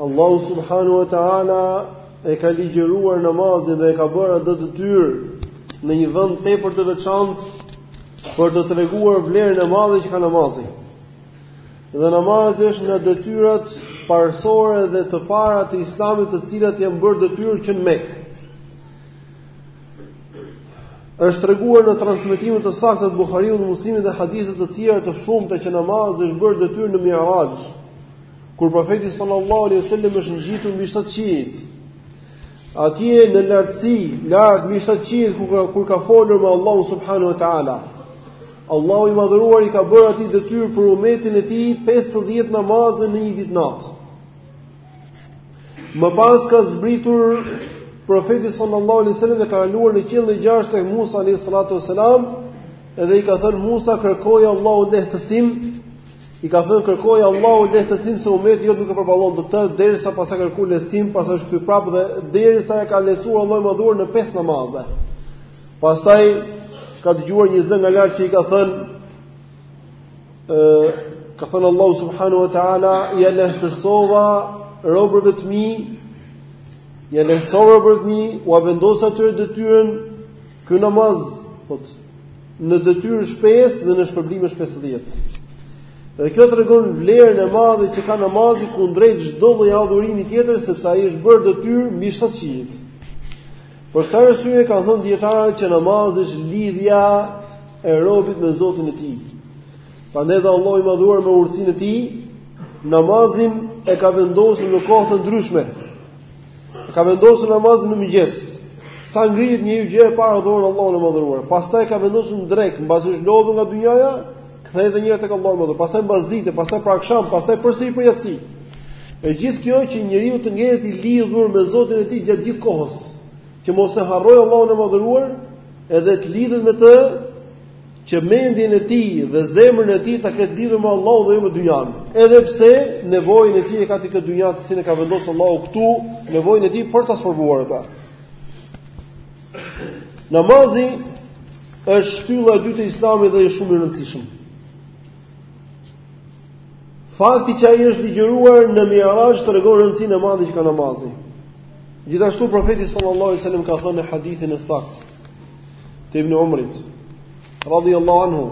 Allahu subhanahu wa taala e ka ligjëruar namazin dhe e ka bërë atë detyrë në një vend tepër të veçantë për të treguar vlerën e madhe që ka namazi. Dhe namazi është nga detyrat parësore dhe të para të Islamit, të cilat janë bërë detyrë që në Mekë. Është treguar në transmetime të sakta të Buhariut dhe Muslimit dhe hadithe të tjera të shumta që namazi është bërë detyrë në Mi'raj. Kur profeti sallallahu alaihi wasallam është ngjitur mbi 7 qiejt, atje në lartësi, lart mbi 7 qiejt kur ka, kur ka folur me Allahun subhanahu wa taala. Allahu i madhëruar i ka bërë atij detyrë për umetin e tij 50 namaze në një ditë natë. Më pas ka zbritur profeti sallallahu alaihi wasallam dhe ka kaluar në qiell të gjashtë tek Musa alayhi salatu wasalam, edhe i ka thënë Musa kërkoji Allahut lehtësim I ka thënë kërkoji Allahut lehtësim se ummeti jot nuk e përballon dot derisa pastaj ka kërku lehtësim, pastaj është kthy prapë dhe derisa e ka lehtësuar Allahu i madhëruar në pesë namaze. Pastaj ka dëgjuar një zë nga lart që i ka thënë ë ka thënë Allahu subhanahu wa taala ia lehtësova robërve të mi ia lehtësova robërve të mi ua vendosa atyre detyrën Ky namaz thot në detyrë është 5 dhe në shpërblim është 50. Dhe kjo tregon vlerën e madhe që ka namazi kundrejt çdo lloj adhurimi tjetër sepse ai është bërë detyrë mbi 7 qiejt. Për këtë arsye kanë thënë dijetarët që namazi është lidhja e robit me Zotin e tij. Prandaj dhe Allahu i madhëruar me urtësinë e tij namazin e ka vendosur në kohë të ndryshme. Ka vendosur namazin në mëngjes. Sa ngrihet njeriu gjë e parë adhuron Allahun e madhëruar. Pastaj ka vendosur në drekë, mbasi është lodhur nga dynjaja, kthehet edhe një herë tek Allahu i madhëruar. Pastaj mbas dite, pastaj për aksham, pastaj përsëri për jaci. E gjithë kjo që njeriu të ndjehet i lidhur me Zotin e tij gjatë gjithë kohës, që mos e harrojë Allahun e madhëruar, edhe të lidhet me të që mendjen e tij dhe zemrën e tij ta ketë lidhur me Allahun dhe jo me dynjan. Edhe pse nevojën e tij e ka te kjo dynja të cilën e ka vendosur Allahu këtu, nevojën e tij për ta sprovuar atë. Namazi është shtylla e dytë e Islamit dhe është shumë i rëndësishëm. Fakti që ai është ligjëruar në Mi'raj tregon rëndësinë e madhe që ka namazi. Gjithashtu profeti sallallahu alajhi wasallam ka thënë në hadithin e saktë Të ibn Umrit, radhi Allah anhu,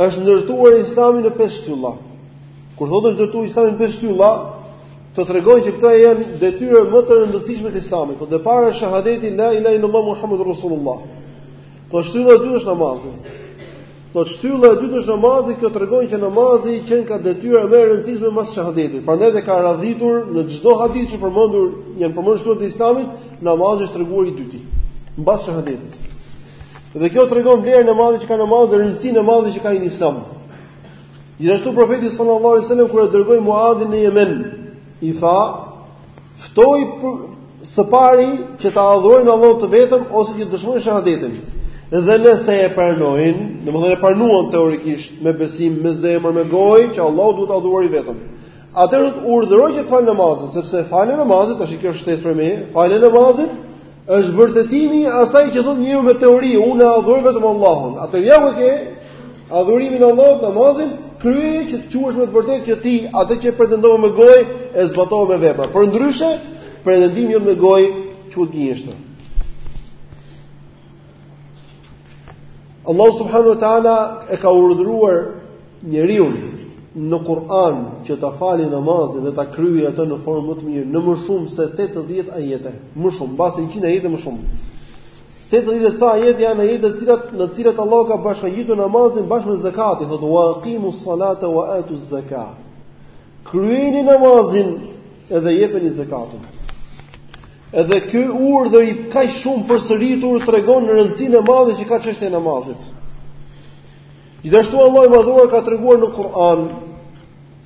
është ndërtuar islami në pesë shtylla. Kur thotë është ndërtuar islami në pesë shtylla, të tregon që këto janë detyrat më të rëndësishme të islamit. Thotë e para është shahadeti la ilaha illallah muhammedur rasulullah. Thotë shtylla e dytë është namazi. Thotë shtylla e dytë është namazi, kjo tregon që namazi qenka detyra më e rëndësishme mbas shahadetit. Prandaj dhe ka radhitur në çdo hadith që përmendur, janë përmendur shtyllat e Islamit, namazi është treguar i dyti. Mbas shahadetit. Dhe kjo tregon vlerën e madhe që ka namazi dhe rëndësinë e madhe që ka në Islam. Gjithashtu profeti sallallahu alajhi wasallam kur e dërgoi Muadhin në Jemen, i tha: Ftoji së pari që ta adhurojnë Allahun të vetëm ose që të dëshmojnë shahadetin. Dhe nëse e pranojnë, domethënë e pranuan teorikisht me besim, me zemër, me gojë që Allahu duhet të adhurohet i vetëm. Atëherë do t'i urdhërojë që të falë namazin, sepse falja e namazit tashi kjo është shtesë për me, falja e namazit është vërtetimi i asaj që thotë njeriu me teori, unë adhuroj vetëm Allahun. Atëherë ja ku ke Adhurimin e Allahut namazin kryeje që të quhesh me të vërtetë që ti atë që pretendon me gojë e zbaton me vepra. Përndryshe, pretendimi jot me gojë quhet gënjeshtër. Allahu subhanahu wa taala e ka urdhëruar njeriun në Kur'an që ta fali namazin dhe ta kryejë atë në formë më të mirë, në më shumë se 80 ajete, më shumë, mbase 100 ajete më shumë. Tetëdhjetë e ca ajete janë ajete të cilat në të cilat Allahu ka bashkangjitur namazin bashkë me zakatin, thotë wa aqimus salata wa atuz zakat. Kryeni namazin edhe jepeni zakatin. Edhe ky urdhër i kaq shumë përsëritur tregon rëndësinë e madhe që ka çështja e namazit. Gjithashtu Allahu i madhuar ka treguar në Kur'an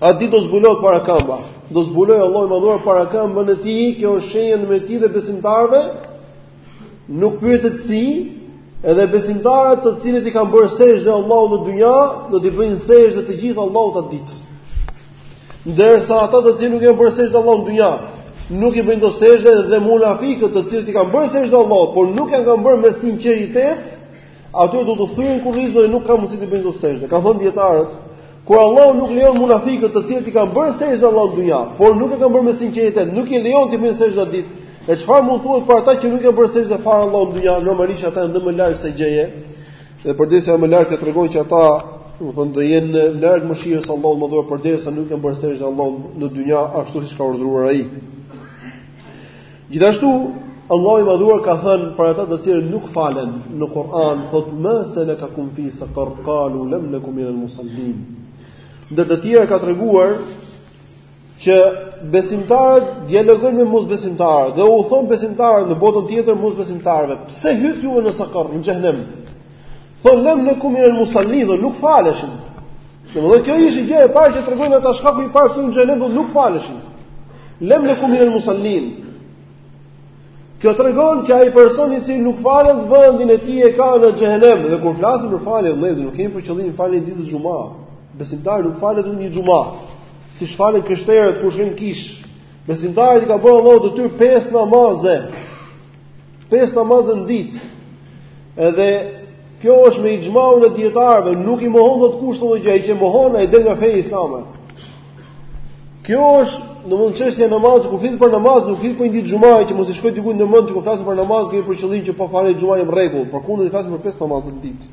Atë ditë do zbulohet parakëmba. Do zbulojë Allahu i madhuar parakëmbën e tij, kjo është shenja në mes tij dhe besimtarëve. Nuk pyetet si, edhe besimtarët të cilët i kanë bërë sexhde Allahut në dynja, do t'i bëjnë sexhde të gjithë Allahut atë ditë. Ndërsa ata të cilët nuk i kanë bërë sexhde Allahut në dynja, nuk i bëjnë dot sexhde dhe munafikët të cilët i kanë bërë sexhde Allahut, por nuk e kanë bërë me sinqeritet, Atyre do t'u thyhet kurrizi dhe nuk kanë mundësi t'i bëjnë dot sexhde. Kanë thënë dijetarët, kur Allahu nuk lejon munafikët të cilët i kanë bërë sexhde Allahut në dynja, por nuk e kanë bërë me sinqeritet, nuk i lejon t'i bëjnë sexhde atë ditë. E çfarë mund të thuhet për ata që nuk i kanë bërë sexhde fare Allahut në dynja, normalisht ata janë më larg kësaj gjëje. Dhe përderisa më larg tregon që ata, domethënë do jenë larg mëshirës së Allahut të madhuar përderisa nuk i kanë bërë sexhde Allahut në dynja ashtu siç ka urdhëruar ai. Gjithashtu, Allahu i Madhuar ka thënë për ata të cilët nuk falen në Kur'an, thotë ma salakakum fi saqar qalu lam naku min al-musallin. Ndër të tjera ka treguar që besimtarët dialogojnë me mosbesimtarët dhe u thonë besimtarët në botën tjetër mosbesimtarëve, pse hytë ju në sakar në xhehenem? Thonë lam naku min al-musallin, thonë nuk faleshin. Domethënë kjo ishte gjëja e parë që tregojnë ata shkaku i parë pse në xhehenem nuk faleshin. Lem neku minel musallin. Kjo tregon që ai person i cili nuk falet vendin e tij e ka në xhehenem. Dhe kur flasim për faljen, vëllezër, nuk kemi për qëllim faljen e ditës së xhuma. Besimtari nuk falet një xhuma. Siç falen krishterët, kur shkojnë në kishë. Besimtarit i ka bërë Allahu detyrë pesë namaze. Pesë namaze në ditë. Edhe kjo është me ixhmaun e dijetarëve, nuk i mohon dot kush këtë gjë, që mohon ai del nga feja islame. Kjo është, domthonë çështja e namazit, kur flitet për namaz, nuk flitet për një ditë xhumaje që mos i shkoj dikujt në mend që kur flasim për namaz, kemi për qëllim që po fala xhuma jam në rregull, por këtu ne flasim për pesë namaze në ditë.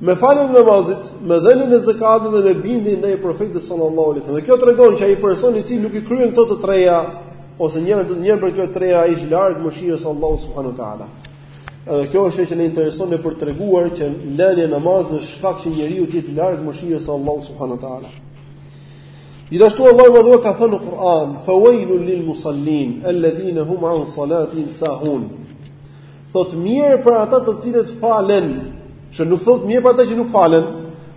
Me faljen e namazit, me dhënien e zekatit dhe me bindjen ndaj profetit sallallahu alaihi wasallam. Dhe kjo tregon që ai person i cili nuk i kryen këto të treja ose njërën, njërën prej këto të treja ai është larg mëshirës së Allahut subhanuhu teala. Edhe kjo është që na intereson ne për treguar që lënia e namazit është shkak që njeriu të jetë larg mëshirës së Allahut subhanuhu teala. Gjithashtu Allahu i Madhëruar ka thënë në Kur'an: "Fawailul lil musallin alladhina hum an salatihim sahun." Thot mjerë për ata të cilët falen, që nuk thot mjerë për ata që nuk falen,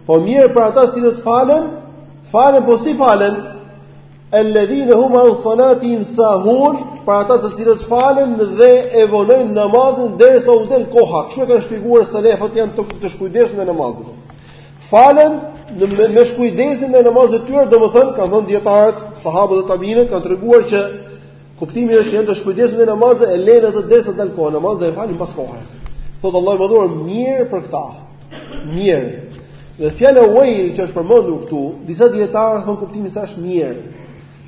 po mjerë për ata të cilët falen, falen po si falen? Alladhina hum an salatihim sahun, për ata të cilët falen dhe e vonojnë namazin derisa u del koha. Kështu e kanë shpjeguar selefët janë të, të shkujdesshëm ndaj namazit. Falen me, me shkujdesje ndaj namazit të tyre, domethënë kanë thënë dijetarët, sahabët dhe tabiinët kanë treguar që Kuptimi është që janë të shkujdesur ndaj namazit e lënë atë derisa del koha e namazit dhe e falin pas kohës. Thot Allahu i madhëruar mjerë për këta. Mjerë. Dhe fjala wayl që është përmendur këtu, disa dijetarë thonë kuptimi i saj është mjerë.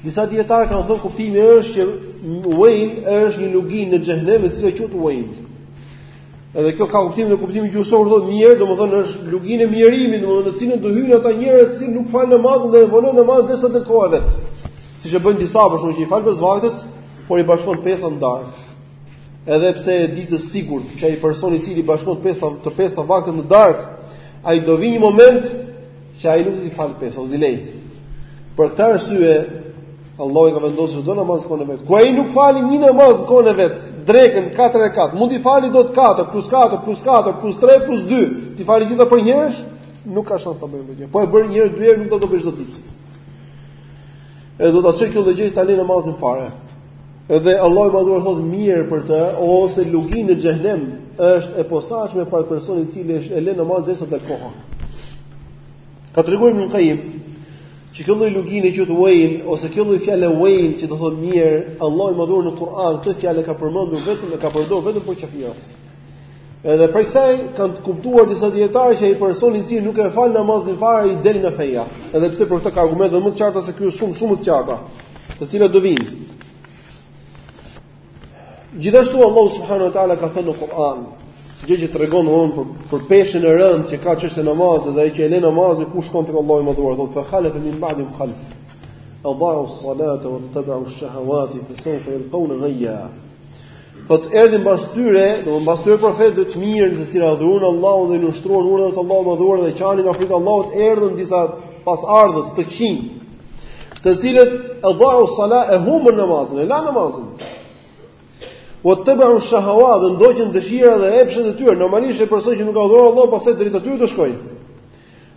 Disa dijetarë kanë thënë kuptimi është që wayl është një luginë në xhehenem e cila quhet wayl. Edhe kjo ka kuptimin e kuptimit gjuhësor thotë mjerë, domethënë është luginë e mjerimit, domethënë në cilën do hyjnë ata njerëz që nuk falin namazin dhe e vonojnë namazin derisa del koha e vet. Siç e bëjnë disa për shembull që i fal pesë vaktet, por i bashkon të pesta në darkë. Edhe pse e di të sigurt që ai person i cili i bashkon të pesta, të pesta vaktet në darkë, ai do vi një moment që ai nuk do t'i fal të pesta, do t'i lej. Për këtë arsye, Allahu i ka vendosur çdo namaz në kohën e vet. Kur ai nuk fal një namaz në kohën e vet, drekën 4 rekate, mund t'i fali dot 4 plus 4 plus 4 plus 3 plus 2, t'i fali të gjitha përnjëherësh, nuk ka shans ta bëjë këtë gjë. Po e bën njëherë dy herë nuk do ta bëjë çdo ditë. E do ta çoj kjo lloj gjëje që ta lejë namazin fare. Edhe Allahu i madhëruar thotë mjerë për të ose lugina në xhehenem është e posaçme për personin i cili e lë namazin derisa del koha. Ka treguar Ibn Qayyim që kjo lloj lugine quhet wayl ose kjo lloj fjale wayl që do thotë mjerë, Allahu i madhëruar në Kur'an këtë fjalë e ka përmendur vetëm e ka përdorur vetëm për kafirët. Edhe prej kësaj kanë të kuptuar disa dietarë që ai person i cili nuk e fal namazin fare i del nga feja, edhe pse për këtë ka argumente më të qarta se ky, shumë shumë më të qarta, të cilat do vijnë. Gjithashtu Allah subhanahu wa taala ka thënë në Kur'an, gjë që tregon domthonjë për për peshën e rëndë që ka çështja e namazit dhe ai që e lë namazin ku shkon tek Allahu i madhëruar, thotë fa khalaf min ba'dihim khalf. Adha'u as-salata wattaba'u ash-shahawati fa sawfa yalqawna ghayya. Thotë erdhën pas tyre, domethënë mbas atyre profetëve të mirë, të cilët adhuruan Allahun dhe iu nënshtruan urdhrave të Allahut të madhëruar dhe qanin nga frika e Allahut, erdhën disa pasardhës të këqinj, të cilët adha'u as-salat e humbën namazin, e lanë namazin. Wattaba'u ash-shahawat dhe ndoqën dëshirat dhe epshet e tyre, normalisht ai person që nuk e adhuron Allahun, pasaj drejt atyre do shkojë.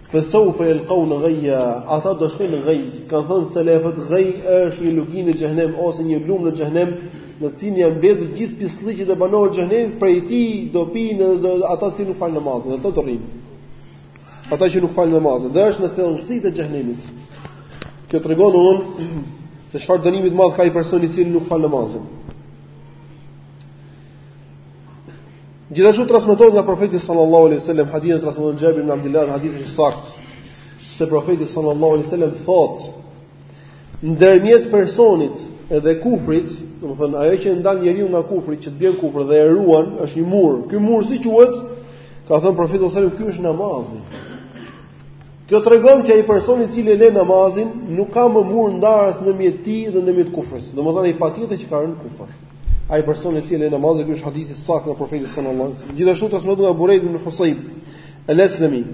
Fa sawfa yalqawna ghayya, ata do shkojnë në ghay. Kanë thënë selefët ghay është një luginë në xhehenem ose një lumë në xhehenem, në të cilin janë mbledhur të gjithë pisllëqet e banorëve të xhehenemit, prej tij do pinë dhe ata që nuk falin namazin, aty do rrinë. Ata që nuk falin namazin, dhe është në thellësitë e xhehenemit. Kjo tregon domethënë se çfarë dënimi të madh ka ai personi i cili nuk fal namazin. Gjithashtu transmetohet nga profeti sallallahu alaihi wasallam hadithin e transmeton Jabir ibn Abdullah dhe hadithi është i saktë se profeti sallallahu alaihi wasallam thotë ndërmjet personit dhe kufrit, domethënë ajo që e ndal njeriun nga kufri, që të bjerë në kufër dhe e ruan, është një mur. Ky mur si quhet? Ka thënë profeti sallallahu alaihi wasallam, ky është namazi. Kjo tregon që ai person i cili e lë namazin nuk ka më mur ndarës ndërmjet tij dhe ndërmjet kufrit. Domethënë ai patjetër që ka rënë në kufër. Ai person i cili e lë namazin dhe ky është hadith i saktë nga profeti sallallahu alajhi wasallam. Gjithashtu transmetohet nga Burejde ibn Husayb al-Aslami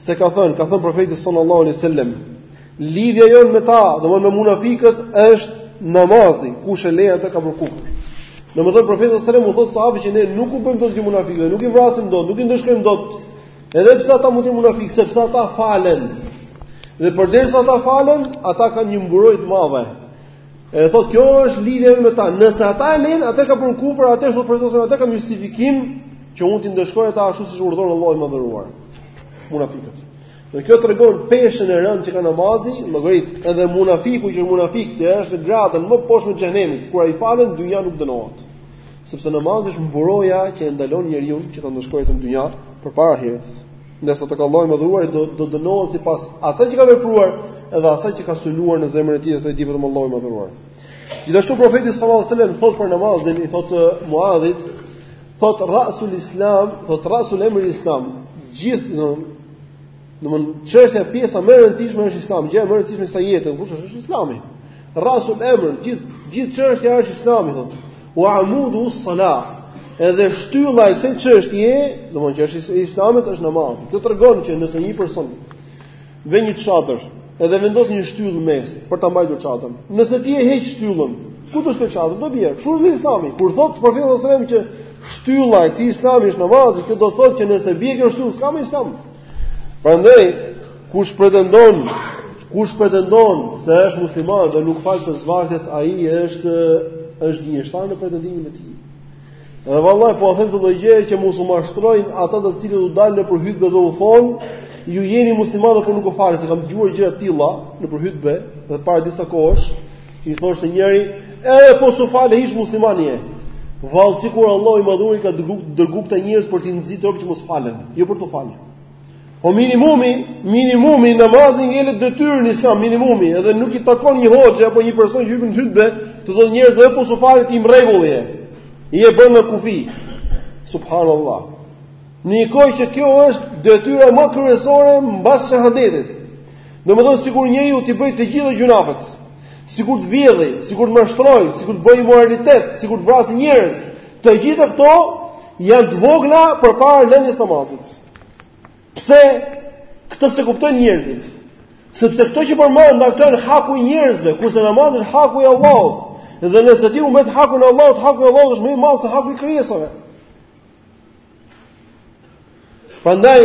se ka thënë, ka thënë profeti sallallahu alajhi wasallam, lidhja jonë me ta, domthonë me munafikët është namazi, kush e lë atë ka bërë kufër. Domthonë profeti sallallahu alajhi wasallam u thotë sahabëve që ne nuk u bëjmë dot gjë munafikëve, nuk i vrasim dot, nuk i ndëshkojmë dot. Edhe pse ata mund të jenë munafikë, sepse ata falen. Dhe përderisa ata falen, ata kanë një mburojë të madhe. E thotë kjo është lidhja ime me ta. Nëse ata e lenë, atëherë kanë bërë kufër, atëherë thotë profeti se atëherë kam justifikim që unë t'i ndëshkoj ata ashtu siç urdhëron Allahu i madhëruar. Munafikët. Dhe kjo tregon peshën e rëndë që ka namazi, llogarit, edhe munafiku që është munafik, që është në gradën më të poshtme të xhehenemit, kur ai falet në dynja nuk dënohet. Sepse namazi është mburoja që e ndalon njeriun që të ndëshkohet në dynja përpara ahiretit. Ndërsa tek Allahu i madhëruar do do dënohet sipas asaj që ka vepruar dhe asaj që ka synuar në zemrën e tij, ato i di vetëm Allahu i madhëruar. Gjithashtu profeti sallallahu alajhi wasallam thotë për namazin, i thotë uh, Muadhit, thotë rasul islam, thotë rasul emri el-islam, gjithë domethënë çështja e pjesa më e rëndësishme është Islami, gjëja më e rëndësishme e kësaj jete, kush është Islami? Rasul emër, gjithë gjithë çështja është Islami thotë. Wa amuduhu salah. Edhe shtylla e kësaj çështje, domethënë që është Islami është namazi. Kjo tregon që nëse një person vë një çadër, edhe vendos një shtyllë në mes për ta mbajtur çadrën. Nëse ti e heq shtyllën, ku do shkojë çadra? Do bjerë. Kështu është Islami. Kur thotë profeti sallallahu alajhi wasallam që shtylla e këtij Islami është namazi, kjo do thotë që nëse bie kjo shtyllë, s'ka më Islam. Prandaj kush pretendon kush pretendon se është musliman dhe nuk fal pes vaktet, ai është është gënjeshtar në pretendimin e tij. Dhe vallahi po ua them këtë lloj gjëje që mos u mashtrojnë ata të cilët u dalin nëpër hutbe dhe u thonë, ju jeni muslimanë por nuk u falni, se kam dëgjuar gjëra të tilla nëpër hutbe dhe para disa kohësh, I thoshte njëri, edhe po su fale hiç musliman je. Vallahi sikur Allahu i madhëruar i ka dërgu dërgu këta njerëz për t'i nxit robt që mos falen, jo për t'u falë. Po minimumi, minimumi namazi ngel detyrë në Islam, minimumi, edhe nuk i takon një hoxhe apo një person që hyp në hutbe, t'u thotë njerëzve po s'u fale ti në rregull je. E e bën pa kufi. Subhanallah. Në një kohë që kjo është detyra më kryesore mbas shahadetit. Domethënë sikur njeriu t'i bëjë të gjitha gjynahet, sikur të vjedhë, sikur të mashtrojë, sikur të bëjë imoralitet, sikur të vrasë njerëz, të gjitha këto janë të vogla përpara lënies së namazit. Pse këtë s'e kuptojnë njerëzit? Sepse këto që përmenda, këto janë haku i njerëzve, kurse namazi është haku i Allahut. Dhe nëse ti humbet hakun e Allahut, haku i Allahut është më i madh se haku i krijesave. Prandaj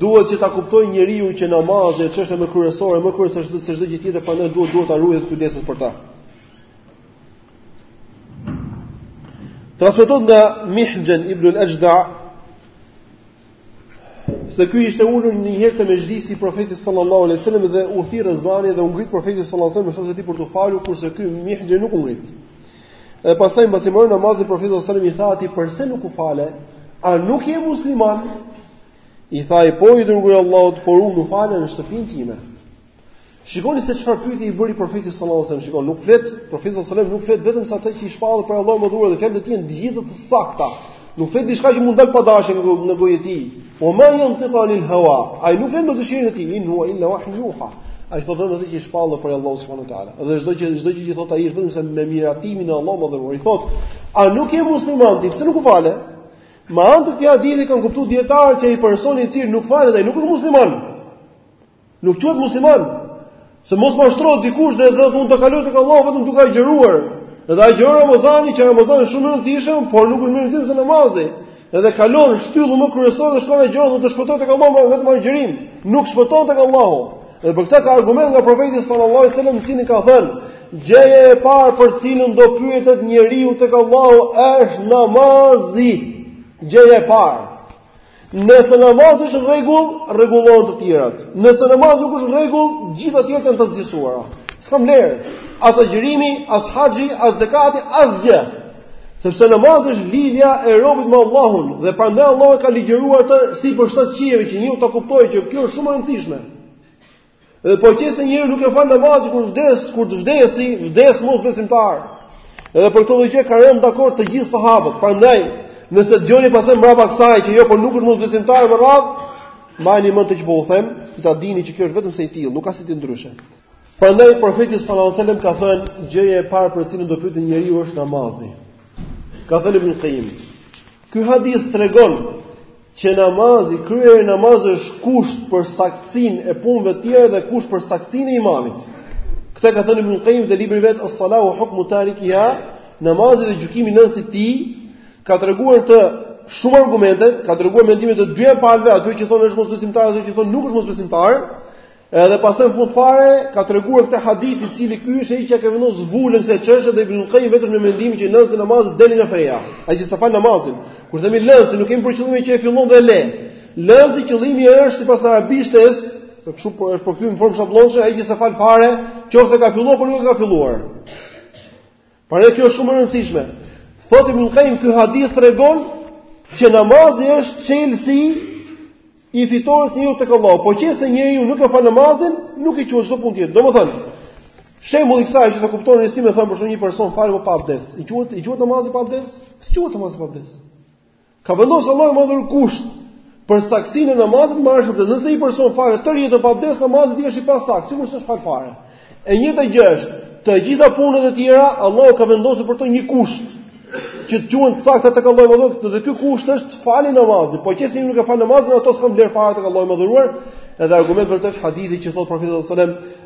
duhet që ta kuptojë njeriu që namazi është çështja më kryesore, më kryesore se çdo se çdo gjë tjetër, prandaj duhet duhet ta ruajë dhe të kujdeset për ta. Transmetohet nga Mihjan ibn al-Ajda se ky ishte ulur një herë te mexhlisi i profetit sallallahu alejhi ve sellem dhe u thirr ezani dhe u ngrit profeti sallallahu alejhi ve sellem me shokët e tij për t'u falur kurse ky Mihjan nuk u ngrit. Dhe pastaj mbasi mbaroi namazin profeti sallallahu alejhi ve sellem i tha atij përse nuk u fale? A nuk je musliman? I tha i po i dërguar i Allahut, por unë u fala në shtëpinë time. Shikoni se çfarë pyetje i bëri profeti sallallahu alajhi wasallam. Shikon, nuk flet, profeti sallallahu alajhi wasallam nuk flet vetëm se ato që i shpallen prej Allahut të madhëruar dhe fjalët e tij janë të gjitha të sakta. Nuk flet diçka që mund dal pa dashje nga goja e tij. Wa ma yantiqu anil hawa. Ai nuk flet me dëshirën e tij, in huwa illa wahyun yuha. Ai thotë vetëm ato që i shpallen prej Allahut subhanehu ve teala. Dhe çdo gjë, çdo gjë që thotë ai është vetëm se me miratimin e Allahut të madhëruar. I thotë, a nuk je musliman ti? Pse nuk u fale? Me anë të këtij hadithi kanë kuptuar dijetarët që ai personi i cili nuk falet, ai nuk është musliman. Nuk quhet musliman. Se mos mashtrohet dikush dhe thotë unë ta kaloj tek Allahu vetëm duke agjëruar. Edhe agjëron Ramazanin, që Ramazani shumë më rëndësishëm, por nuk është më rëndësishëm se namazi. Edhe kalon shtyllën më kryesore dhe shkon agjëron dhe të shpëtojë tek Allahu vetëm agjërimi. Nuk shpëton tek Allahu. Dhe për këtë ka argument nga profeti sallallahu alajhi wasallam, i cili ka thënë, gjëja e parë për të cilën do pyetet njeriu tek Allahu është namazi. Gjëja e parë. Nëse namazi është në rregull, rregullohen të tjerat. Nëse namazi nuk është në rregull, gjithë ato të tjerat janë të asgjësuara. S'kanë vlerë. As agjërimi, as haxhi, as zekati, asgjë. Sepse namazi është lidhja e robit me Allahun dhe prandaj Allahu e ka ligjëruar atë sipër shtatë qiejve që njeriu ta kuptojë që kjo është shumë e rëndësishme. Dhe po qe se njeriu nuk e fal namazin kur vdes, kur të vdesi, vdes mosbesimtar. Edhe për këtë gjë ka rënë dakord të gjithë sahabët. Prandaj, nëse dëgjoni pastaj mbrapa kësaj që jo po nuk është mosbesimtar e me radhë, mbani mend ç'po u them, që ta dini që kjo është vetëm se i tillë, nuk ka si të jetë ndryshe. Prandaj profeti sallallahu alajhi wasallam ka thënë gjëja e parë për të cilën do pyetet njeriu është namazi. Ka thënë Ibn Qayyim, Ky hadith tregon që namazi, kryerja e namazit është kusht për saktësinë e punëve të tjera dhe kusht për saktësinë e imanit. Këtë ka thënë Ibn Qayyim te libri i vet As-Salahu Hukmu Tarikiha, namazi dhe gjykimi i lënësit të tij, ka treguar aty shumë argumentet, ka treguar mendimet e të dyja palëve, ata që thonë është mosbesimtar, ata që thonë nuk është mosbesimtar, Edhe pastaj në fund fare ka treguar këtë hadith i cili ky është ai që i ka vendosur vulën kësaj çështje dhe Ibn Qayyim vetë është me mendimin që lënësi i namazit del nga feja, ai që s'e fal namazin, kur themi lënësi nuk kemi për qëllim që e fillon dhe e le. Lënësi qëllimi është sipas arabishtes, se kështu është përkthyer në formë shabllone, ai që s'e fal fare, qoftë e ka filluar apo nuk e ka filluar. Prandaj kjo është shumë e rëndësishme. Thotë Ibn Qayyim ky hadith tregon që namazi është çelësi i fitores së njeriut tek Allahu. Po qe se njeriu nuk e fal namazin, nuk i quhet çdo punë tjetër. Domethënë, shembulli i kësaj që ta kuptoni është si me thënë për shembull një person falet pa abdes. I quhet i quhet namazi pa abdes? S'quhet namazi pa abdes. Ka vendosur Allahu i madhëruar kusht për saktësinë e namazit marrjen e abdesit. Nëse një person falet tërë jetën pa abdes namazi i është i pasaktë, sikur s'është fal fare. E njëjta gjë është, të gjitha punët e tjera Allahu ka vendosur për to një kusht që të quhen të sakta tek Allahu i madhëruar, dhe ky kusht është të fali namazin. Po qe se nuk e fal namazin, ato s'kanë vlerë fare tek Allahu i madhëruar. Edhe argument për këtë është hadithi që thotë profeti sallallahu alajhi wasallam,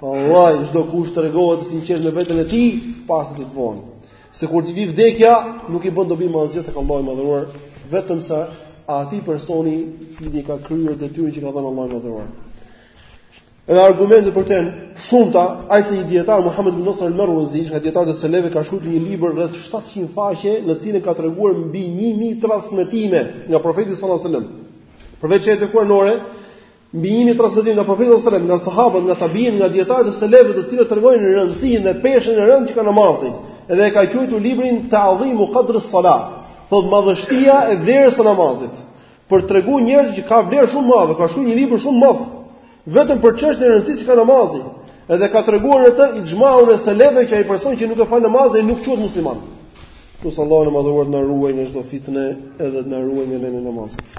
Po vallahi çdokush të tregohet i sinqertë me veten e tij, para se të jetë vonë. Se kur t'i vijë vdekja, nuk i bën dobi më asgjë tek Allahu i Madhëruar, vetëm se atij personi i cili ka kryer detyrën që ka dhënë Allahu i Madhëruar. Edhe argumentet për të janë të shumta, aq sa një dijetar Muhammed ibn Nasr al-Marwazi, një nga dijetarët e selefëve ka shkruar një libër rreth 700 faqe, në të cilin ka treguar mbi 1000 transmetime nga profeti sallallahu alajhi wasallam. Përveç ajeteve kur'anore, Mbi një mijë transmetime nga profeti sallallahu alajhi wasallam, nga sahabët, nga tabiin, nga dietarët e selefëve të cilët tregojnë rëndësinë dhe peshën e rëndë që ka namazi, dhe e ka quajtur librin Ta'dhimu Qadr as-Salah, thotë madhështia e vlerës së namazit. Për të treguar njerëzve që ka vlerë shumë madhe, ka shkruar një libër shumë madh vetëm për çështjen e rëndësisë që ka namazi. Edhe ka treguar në të ixhmaun e selefëve që ai person që nuk e fal namazin nuk quhet musliman. Lus Allahun e madhëruar të na ruaj nga çdo fitnë edhe të na ruaj nga lënia e namazit.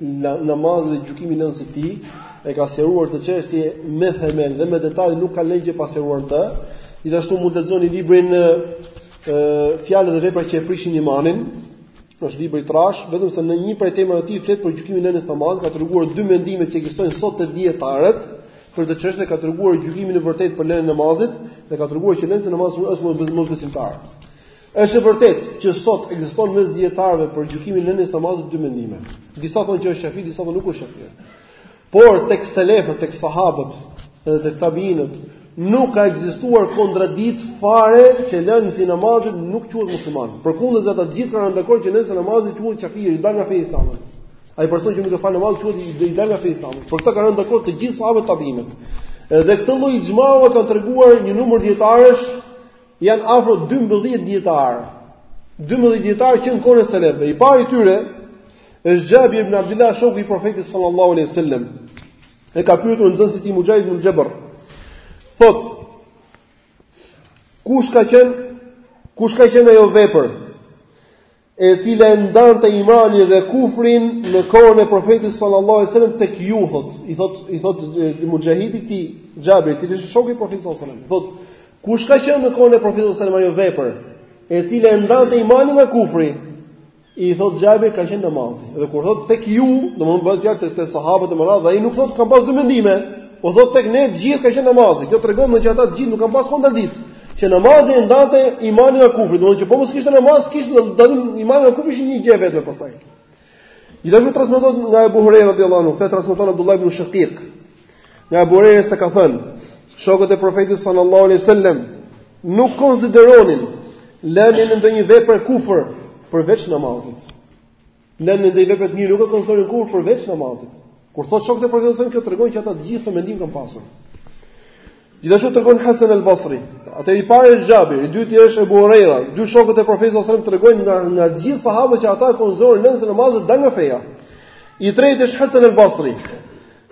namazi dhe gjykimi i lënësit të tij, e ka sqaruar këtë çështje me themel dhe me detaje, nuk ka lënë gjë pa sqaruar në të. Gjithashtu mund të lexoni librin ë fjalët dhe veprat që e prishin imanin. Është libër i trashë, vetëm se në një prej temave të tij flet për gjykimin e lënësit namaz, ka treguar dy mendime që ekzistojnë sot te dietarët për këtë çështje ka treguar gjykimin e vërtetë për lënien e namazit dhe ka treguar që lënësi i namazit është mosbesimtar. Është e vërtetë që sot ekziston mes dietarëve për gjykimin e lënies namazit dy mendime. Disa thonë që është qafir, disa thonë nuk është qafir. Por tek selefët, tek sahabët dhe tek tabiinët nuk ka ekzistuar kontradikt fare që lënësi i namazit nuk quhet musliman. Përkundrazi ata të gjithë kanë rënë dakord që lënësi i namazit quhet qafir, i dal nga feja islame. Ai person që nuk e fal namazin quhet i dal nga feja islame. Për këtë kanë rënë dakord të gjithë sahabët e tabiinët. Edhe këtë lloj ixhmai kanë treguar një numër dietarësh Janë afro 12 dietarë. 12 dietarë që në kohën e selefëve. I pari i tyre është Xhabir ibn Abdullah shoku i profetit sallallahu alaihi wasallam. E ka pyetur nxënësi i tij Mujahid ibn Jabr. Thot: Kush ka qenë kush ka qenë ajo vepër e cila e ndante imanin dhe kufrin në kohën e profetit sallallahu alajhi wasallam tek ju thot i thot i thot Mujahidi këtij Xhabir i cili është shoku i profetit sallallahu alajhi wasallam thot kush ka qenë në kohën e profetit sallallahu alajhi wasallam ajo vepër e cila e ndante imanin nga kufri i thot Xhabir ka qenë namazi dhe kur thot tek ju domthonë bëhet fjalë tek te sahabët e mëdhenj dhe ai nuk thot kanë pas dy mendime po thot tek ne gjithë ka qenë namazi kjo tregon që ata gjithë nuk kanë pas kontradikt Që namazi e ndante imanin nga kufri, domethënë që po mos kishte namaz, kishte dalë imani imani nga kufri ishin një gjë e vetme pastaj. Gjithashtu transmetohet nga Abu Huraira radhiyallahu anhu, këtë e transmeton Abdullah ibn Shaqiq. Nga Abu Huraira se ka thënë, shokët e profetit sallallahu alaihi wasallam nuk konsideronin lënien e ndonjë vepre kufër përveç namazit. Lënien e ndonjë vepre të mirë nuk e konsiderojnë kufër përveç namazit. Kur thotë shokët e profetit sallallahu alajhi wasallam kjo tregon që ata të gjithë këtë mendim kanë pasur. Gjithashtu tregon Hasan al-Basri, atëherë i pari është Xhabir, i dyti është Abu Huraira, dy shokët e profetit sallallahu alajhi wasallam tregojnë nga nga të gjithë sahabët që ata e konsiderojnë lënien e namazit dalje nga feja. I treti është Hasan al-Basri.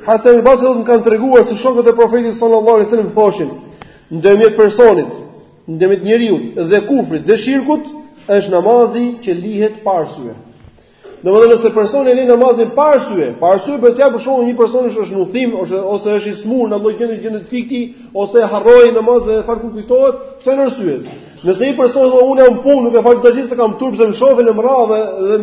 Hasan al-Basri thotë më kanë treguar se shokët e Profetit sallallahu alaihi wasallam thoshin, ndërmjet personit, ndërmjet njeriut dhe kufrit dhe shirkut është namazi që lihet pa arsye. Domethënë nëse personi lë namazin pa arsye, pa arsye për shembull një person është në udhëtim ose ose është i smur në një lloj gjendje gjendje të fikti ose e harroi namazin dhe e fal kur kujtohet, këto janë arsye. Nëse një person thotë unë jam punë, nuk e fal ngaqë se kam turp se më shohin mbrapa dhe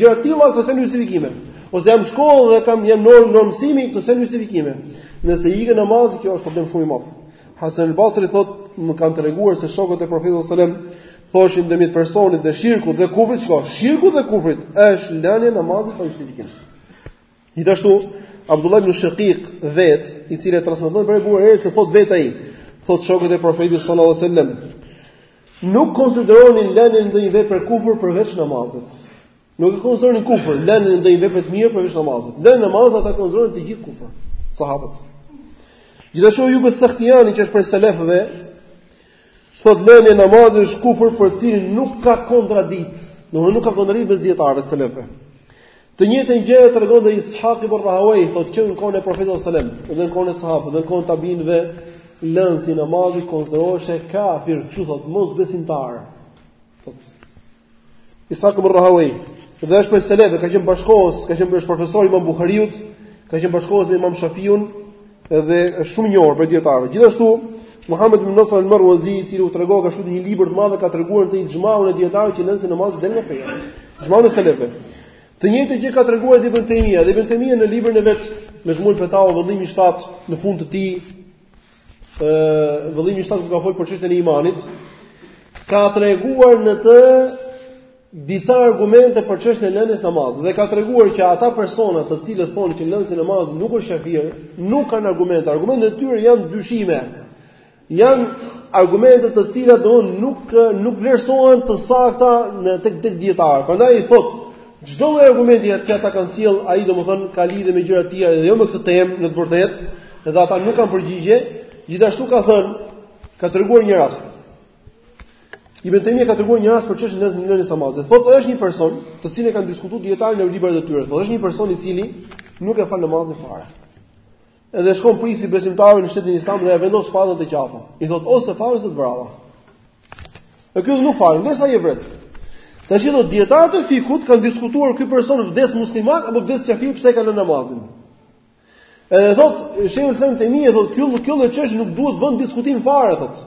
gjëra të tilla s'janë justifikime. Ose jam shkollë dhe kam jam në orë në orë mësimi këto s'janë justifikime. Nëse ikën namazi, kjo është problem shumë i madh. Hasan al-Basri thot, më kanë treguar se shokët e Profetit sallallahu alajhi wasallam thoshin ndërmjet personit dhe shirkut dhe kufrit çka? Shirkut dhe kufrit është lënia e namazit pa justifikim. Gjithashtu, Abdullah ibn Shaqiq vet, i cili transmeton prej Ebu Hurejrës e thot vet ai, thot shokët e Profetit sallallahu alajhi wasallam, nuk konsideronin lënien e ndonjë vepre kufur përveç namazit. Nuk e konsideronin kufër, lënien e ndonjë vepre të mirë përveç namazit. Lënien e namazit ata e konsideronin të gjithë kufër. Sahabët. Gjithashtu Ejub Sahtiani që është prej selefëve, thotë lënia e namazit është kufër për cilin nuk ka kontradikt. Domthonë nuk ka kontradikt mes dietarëve të selefëve. Të njëjtën gjë e tregon dhe Ishaq ibn Rahaway, thotë që në kohën e Profetit sallallahu alajhi wasallam, edhe në kohën e sahabëve, edhe në kohën e tabinëve, lënësi i namazit konsiderohej kafir, që do të thotë mosbesimtar. Thotë Ishaq ibn Rahawi, dhe është prej selefëve, ka qenë bashkohës, ka qenë është profesor i Imam Buhariut, ka qenë bashkohës me Imam Shafiun dhe është shumë i njohur prej dietarëve. Gjithashtu Muhammed ibn Nasr al-Marwazi, i cili u tregova ka shkruar një libër të madh ka treguar të ixhmaun e dietarëve që lënësi i namazit del nga feja. Ixhmaun e selefëve. Të njëjtën gjë ka treguar edhe Ibn Taymija, edhe Ibn Taymija në librin e vet Mexhmu'ul Fetaua vëllimi 7 në fund të tij ë vëllimi i shtatë kur ka fol për çështjen e imanit, ka treguar në të disa argumente për çështjen e lënësit të namazit dhe ka treguar që ata persona të cilët thonë që lënësi i namazit nuk është qafir, nuk kanë argumente. Argumentet e tyre janë dyshime. Janë argumente të cilat do nuk nuk vlerësohen të sakta në tek tek dietarët. Prandaj i thotë Çdo lloj argumenti që ata kanë sjell, ai domethënë ka lidhje me gjëra të tjera dhe jo me këtë temë në të vërtetë, dhe ata nuk kanë përgjigje. Gjithashtu ka thënë, ka treguar një rast. Ibn Taymiyyah ka treguar një rast për çështjen e lënies së namazit. Thotë është një person, të cilin e kanë diskutuar dietarët në librat e tyre. Thotë është një person i cili nuk e fal namazin fare. Edhe shkon prijësi i besimtarëve në shtetin islam dhe i vendos shpatën te qafa. I thot ose falesh ose të vrava. E ky nuk falet, derisa e vret. Tash do dijetarët e fikhut kanë diskutuar ky person vdes musliman apo vdes kafir pse ka lënë namazin. Edhe thot Shehul Islam Tejmije thot kjo kjo lloj çështje nuk duhet vënë në diskutim fare thot.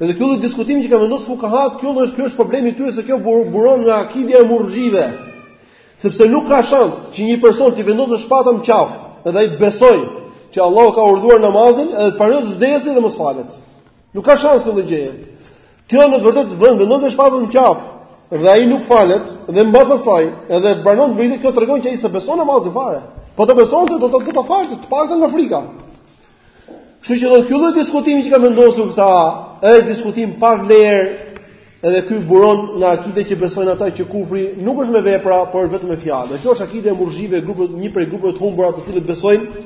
Edhe kjo lloj diskutim që kanë vendosur fukahat, kjo është kjo është problemi i tyre se kjo buron nga akidia e murxhive. Sepse nuk ka shans që një person t'i vendoset shpata në qafë, edhe ai të besojë që Allahu ka urdhëruar namazin, edhe të pranojë të vdesë dhe mos falet. Nuk ka shans kjo lloj gjëje. Kjo në të vërtetë t'i ven vendoset shpata në qafë, dhe ai nuk falet, dhe mbas asaj, edhe pranon të vritet kjo tregon që ai s'e beson namazin fare. Po ta besonte do të do ta falte, të paktën nga frika. Kështu që thot ky lloj diskutimi që kanë vendosur këta, është diskutim pa vlerë, edhe ky buron nga akide që besojnë ata që kufri nuk është me vepra, por vetëm me fjalë. Dhe kjo është akide e murxhive, grupit, një prej grupeve të humbura të cilët besojnë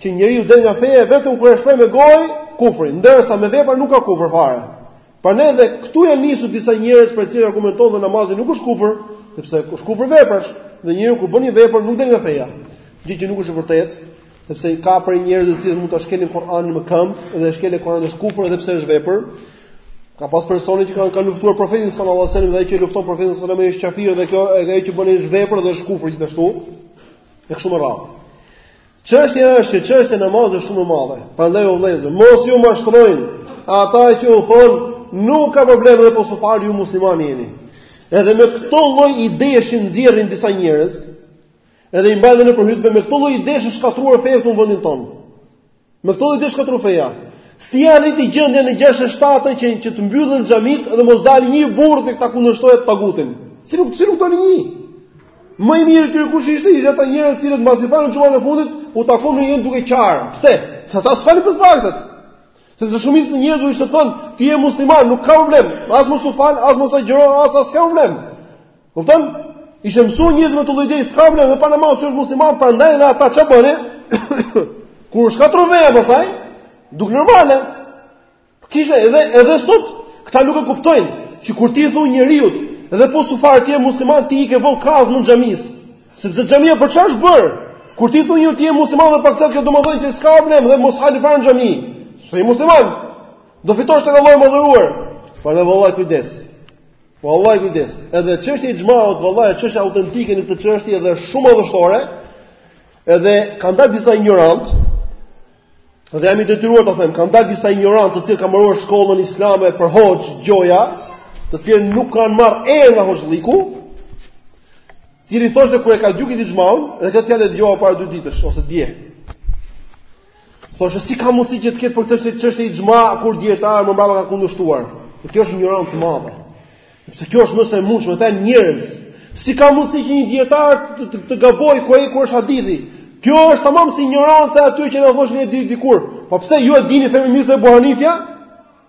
që njeriu del nga feja vetëm kur e shpreh me gojë kufrin, ndërsa me vepra nuk ka kufër fare. Prandaj edhe këtu janë nisur disa njerëz të cilët argumentojnë se namazi nuk është kufër, sepse është kufër veprash, dhe njeriu kur bën një vepër nuk del nga feja. Gjë që nuk është e vërtetë, sepse ka prej njerëzve të cilët mund ta shkelin Kur'anin me këmbë dhe shkelja e Kur'anit është kufër edhe pse është vepër. Ka pas persona që kanë kanë luftuar profetin sallallahu alajhi wasallam dhe ai që lufton profetin sallallahu alajhi wasallam është kafir dhe kjo edhe ajo që bën është vepër dhe është kufër gjithashtu. E kështu me radhë. Çështja është që çështja e namazit është shumë e madhe. Prandaj o vëllezër, mos ju mashtrojnë ata që u thonë nuk ka problem dhe po s'u falët ju muslimanë jeni. Edhe me këto lloj idesh që nxjerrin disa njerëz, Edhe i mbajnë nëpër hutbe me këto lloj idesh është shkatërruar feja këtu në vendin tonë. Me këto lloj idesh është shkatërruar feja. Si arriti gjendja në 67 që që të mbyllen xhamitë dhe mos dalë një burrë tek ta kundërshtojë tagutin. Si nuk si nuk doli një. Më i miri kush ishte ishin ata njerëz që mbasi falën xhumanë e fundit u takuan në një duke qarë. Pse? Se ata s'falen për faktet. Sepse shumicës së njerëzve u ishte thënë, ti je musliman, nuk ka problem. As mos u fal, as mos agjëro, as s'ka problem. Kupton? Ishin mësuar njerëzit me këto lloj idesh, s'ka problem dhe pa namaz është musliman, prandaj edhe ata çfarë bënë? Kur u shkatërrua feja pastaj, u duk normale. Kështu edhe edhe sot këta nuk e kuptojnë që kur ti thon njeriut dhe po s'u fale ti je musliman ti i ke vënë kazmën xhamisë, sepse xhamia për çfarë është bër? Kur ti thon njeriut ti je musliman dhe pak kjo domethënë që s'ka problem dhe mos hajde fare në xhami. Se je musliman. Do fitosh te Allahu i madhëruar. Prandaj vëlla kujdes. Po vallahi kujdes. Edhe çështja e ixhmaut, vallahi çështja autentike në këtë çështje edhe shumë madhështore. Edhe kanë dalë disa injorant. Dhe jam i detyruar ta them, kanë dalë disa injorant të cilët kanë mbaruar shkollën islame për hoxhë gjoja, të cilët nuk kanë marrë erë nga hoxhllëku. Cili thoshte kur e ka gjykuar ixhmaun, edhe këtë fjalë dëgjova para dy ditësh ose dje. Thoshte si ka mundësi që të ketë për këtë çështje ixhma kur dietar më mbrapa ka kundërshtuar. Dhe kjo është injorancë e madhe. Sepse kjo është më se e mundshme, ata janë njerëz. Si ka mundësi që një dietar të, të, të gabojë kur ai kur është hadithi? Kjo është tamam si injoranca e atyre që na thoshin e di dikur. Po pse ju e dini fenë më mirë se Ebu Hanifja?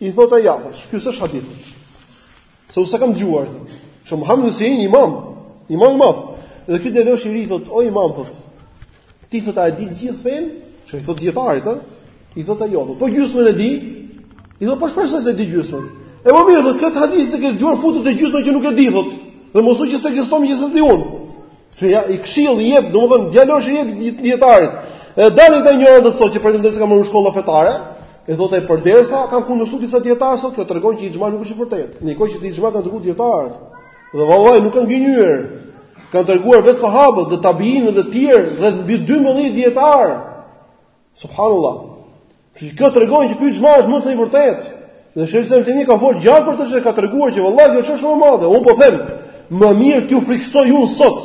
I thotë ai afësh, ky s'është hadith. S'e unë s'kam dëgjuar thotë. Që Muhamedi është një imam, imam i madh. Dhe ky djalosh i ri thotë, o imam thotë. Ti thotë a e di të gjithë fenë? Që i thotë dietarit, ë? I thotë ai jo, po gjysmën e di. I thotë po shpresoj s'e di gjysmën. E po mirë thotë këtë hadith s'e ke dëgjuar fute te gjysma që nuk e di thotë. Dhe mos thuaj që s'ekziston që s'e di unë. Shiko ça këshille i jep, domethënë djaloshi i jep dietarit. E dalin këta injorantët sot që pretendojnë se kanë mbaruar shkolla fetare, E thotë përderisa kanë kundërshtuar disa dietarë sot, kjo tregon që ixhma nuk është i vërtetë. Në një kohë që këtë ixhma kanë treguar dietarët. Dhe vallahi nuk kanë gënjyer. Kanë treguar vetë sahabët dhe tabiinët dhe të tjerë rreth mbi 12 dietarë. Subhanallah. Që kjo tregon që ky ixhma është më se i vërtetë. Dhe shërbësen të një ka folur gjatë për të që ka treguar që vallahi kjo është shumë e madhe. Unë po them, më mirë t'ju frikësoj unë sot,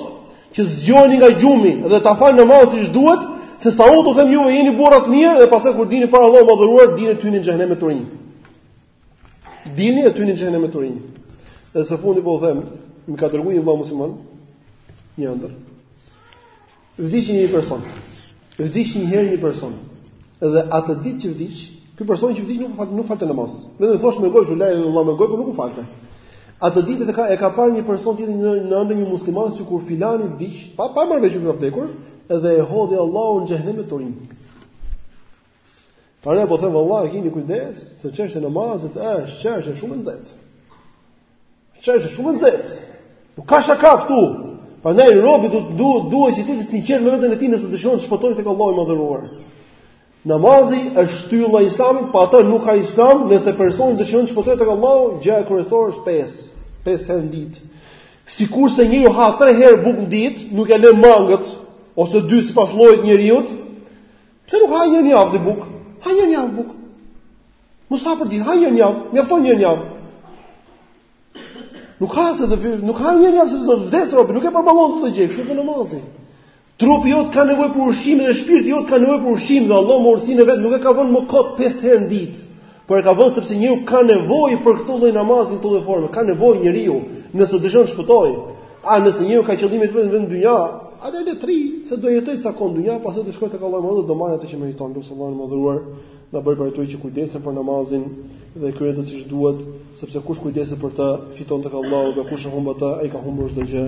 Që të zgjoheni nga gjumi dhe ta falni namazin siç duhet, se sa t'u them juve jeni burra të mirë dhe pastaj kur dilni para Allahut të madhëruar dilni të hyni në xhehenem me turinj. Dilni të hyni në xhehenem me turinj. Dhe së fundi po u them, më ka dërguar një vëlla musliman, një ëndërr. Vdiqi një person. Vdiq një herë një person. Dhe atë ditë që vdiq, ky person që vdiq nuk fal nuk falte namaz. Vetëm thosh me gojë, la ilaha illallah me gojë, por nuk u falte. Atë ditë e ka e ka parë një person tjetër në në ëndërr një musliman sikur filani vdiq, pa e marrë vesh që ka vdekur, edhe e hodhi Allahu në xhehenem me turinj. Prandaj po them vallahi keni kujdes se çështja e namazit është çështje shumë e nxehtë. Çështje shumë e nxehtë. Nuk ka shaka këtu. Prandaj robi do të duhet duhet që të jetë i sinqertë me veten e tij nëse dëshiron të shpëtojë tek Allahu i madhëruar. Namazi është shtylla e Islamit, pa atë nuk ka Islam, nëse personi dëshiron të shpëtojë tek Allahu, gjëja e kryesore është pesë, pesë herë në ditë. Sikurse njeriu ha 3 herë bukë në ditë, nuk e lë mangut ose dy sipas llojit të njeriut, Pse nuk ha një në javë bukë? Ha një në javë bukë. Mos ha për ditë, ha një në javë, mjafton një në javë. Nuk ha se të nuk ha një në javë se do të vdes robi, nuk e përballon këtë gjë, kështu që namazi. Trupi jot ka nevojë për ushqim dhe shpirti jot ka nevojë për ushqim dhe Allahu me urtësinë e vet nuk e ka vënë më kot 5 herë në ditë. Por e ka vënë sepse njeriu ka nevojë për këtë lloj namazi në këtë lloj forme, ka nevojë njeriu, nëse dëshon të shpëtojë. A nëse njeriu ka qëllime vetëm në dynja, atëherë le të rrijë, se do jetojë ca kohë në dynja, pastaj do shkojë tek Allahu dhe do marrë atë që meriton, lus Allahun e madhëruar, na bëftë prej atyre që kujdesen për namazin dhe kryejnë atë siç duhet, sepse kush kujdeset për të, fiton tek Allahu dhe kush e humb atë, ai ka humbur çdo gjë.